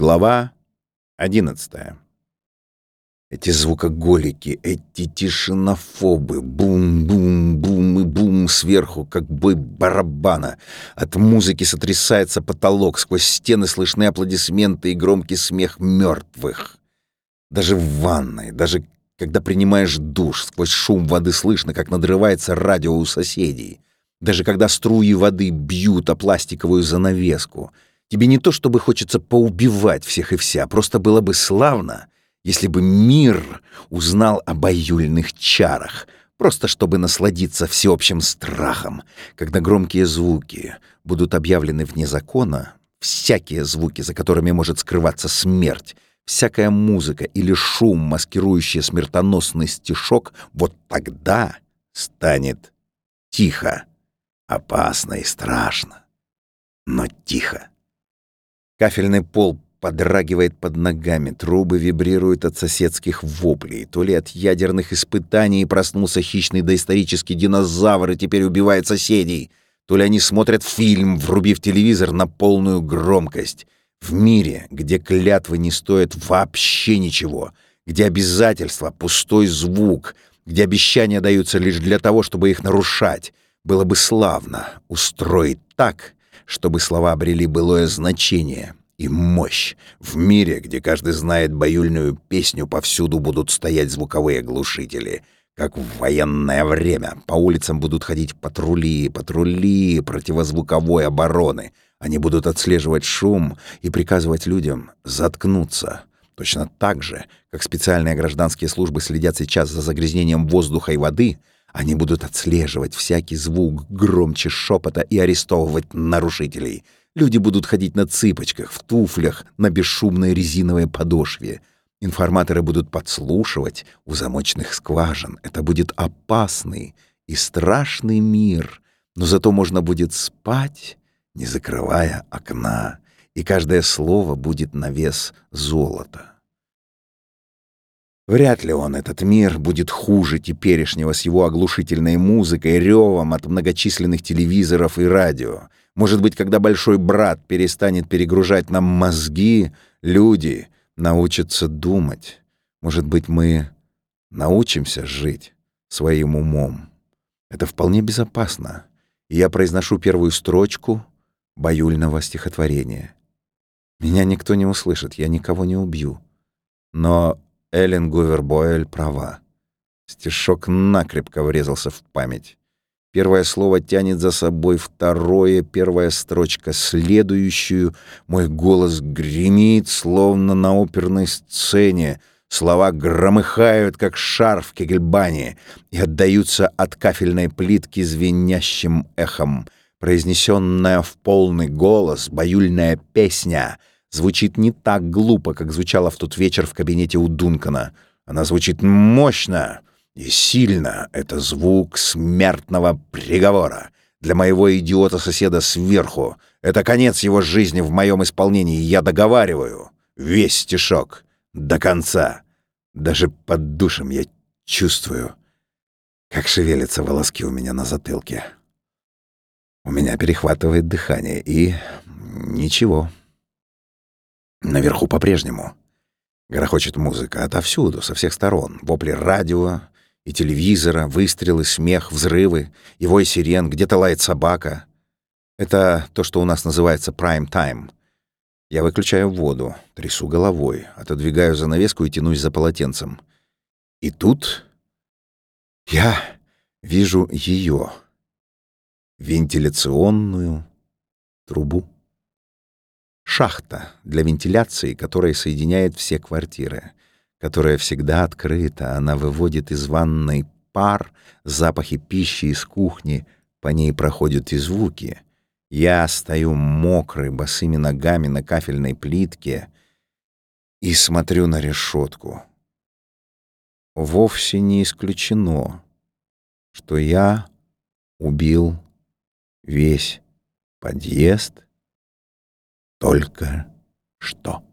Глава одиннадцатая. Эти звукоголики, эти тишинофобы, бум-бум-бум и бум сверху, как бой барабана. От музыки сотрясается потолок, сквозь стены слышны аплодисменты и громкий смех мертвых. Даже в ванной, даже когда принимаешь душ, сквозь шум воды слышно, как надрывается радио у соседей. Даже когда струи воды бьют о пластиковую занавеску. Тебе не то чтобы хочется поубивать всех и вся, просто было бы славно — если бы мир узнал о баюльных чарах, просто чтобы насладиться всеобщим страхом, когда громкие звуки будут объявлены вне закона, всякие звуки, за которыми может скрываться смерть, всякая музыка или шум, маскирующий смертоносный стишок, вот тогда станет тихо, опасно и страшно, но тихо. Кафельный пол подрагивает под ногами, трубы вибрируют от соседских воплей. То ли от ядерных испытаний проснулся хищный доисторический динозавр и теперь убивает соседей, то ли они смотрят фильм, врубив телевизор на полную громкость. В мире, где клятвы не стоят вообще ничего, где обязательства — пустой звук, где обещания даются лишь для того, чтобы их нарушать, было бы славно устроить так, чтобы слова обрели былое значение — и мощь. В мире, где каждый знает баюльную песню, повсюду будут стоять звуковые глушители. Как в военное время. По улицам будут ходить патрули, патрули противозвуковой обороны. Они будут отслеживать шум и приказывать людям заткнуться. Точно так же, как специальные гражданские службы следят сейчас за загрязнением воздуха и воды, они будут отслеживать всякий звук громче шепота и арестовывать нарушителей — Люди будут ходить на цыпочках, в туфлях, на бесшумной резиновой подошве. Информаторы будут подслушивать у замочных скважин. Это будет опасный и страшный мир, но зато можно будет спать, не закрывая окна, и каждое слово будет на вес золота. Вряд ли он, этот мир, будет хуже теперешнего с его оглушительной музыкой, ревом от многочисленных телевизоров и радио. Может быть, когда большой брат перестанет перегружать нам мозги, люди научатся думать. Может быть, мы научимся жить своим умом. Это вполне безопасно. И я произношу первую строчку баюльного стихотворения. Меня никто не услышит, я никого не убью. Но Эллен Гувер права. Стишок накрепко врезался в память. Первое слово тянет за собой второе, первая строчка следующую. Мой голос гремит, словно на оперной сцене. Слова громыхают, как шар в кегельбане, и отдаются от кафельной плитки звенящим эхом. Произнесенная в полный голос баюльная песня звучит не так глупо, как звучала в тот вечер в кабинете у Дункана. Она звучит мощно, и сильно это звук смертного приговора. Для моего идиота-соседа сверху. Это конец его жизни в моем исполнении. Я договариваю. Весь стишок. До конца. Даже под душем я чувствую, как шевелятся волоски у меня на затылке. У меня перехватывает дыхание, и... ничего. Наверху по-прежнему. Грохочет музыка отовсюду, со всех сторон. Вопли радио, и телевизора, выстрелы, смех, взрывы, и сирен, где-то лает собака. Это то, что у нас называется прайм-тайм. Я выключаю воду, трясу головой, отодвигаю занавеску и тянусь за полотенцем. И тут я вижу ее, вентиляционную трубу. Шахта для вентиляции, которая соединяет все квартиры которая всегда открыта. Она выводит из ванной пар, запахи пищи из кухни, по ней проходят и звуки. Я стою мокрый, босыми ногами на кафельной плитке и смотрю на решетку. Вовсе не исключено, что я убил весь подъезд только что.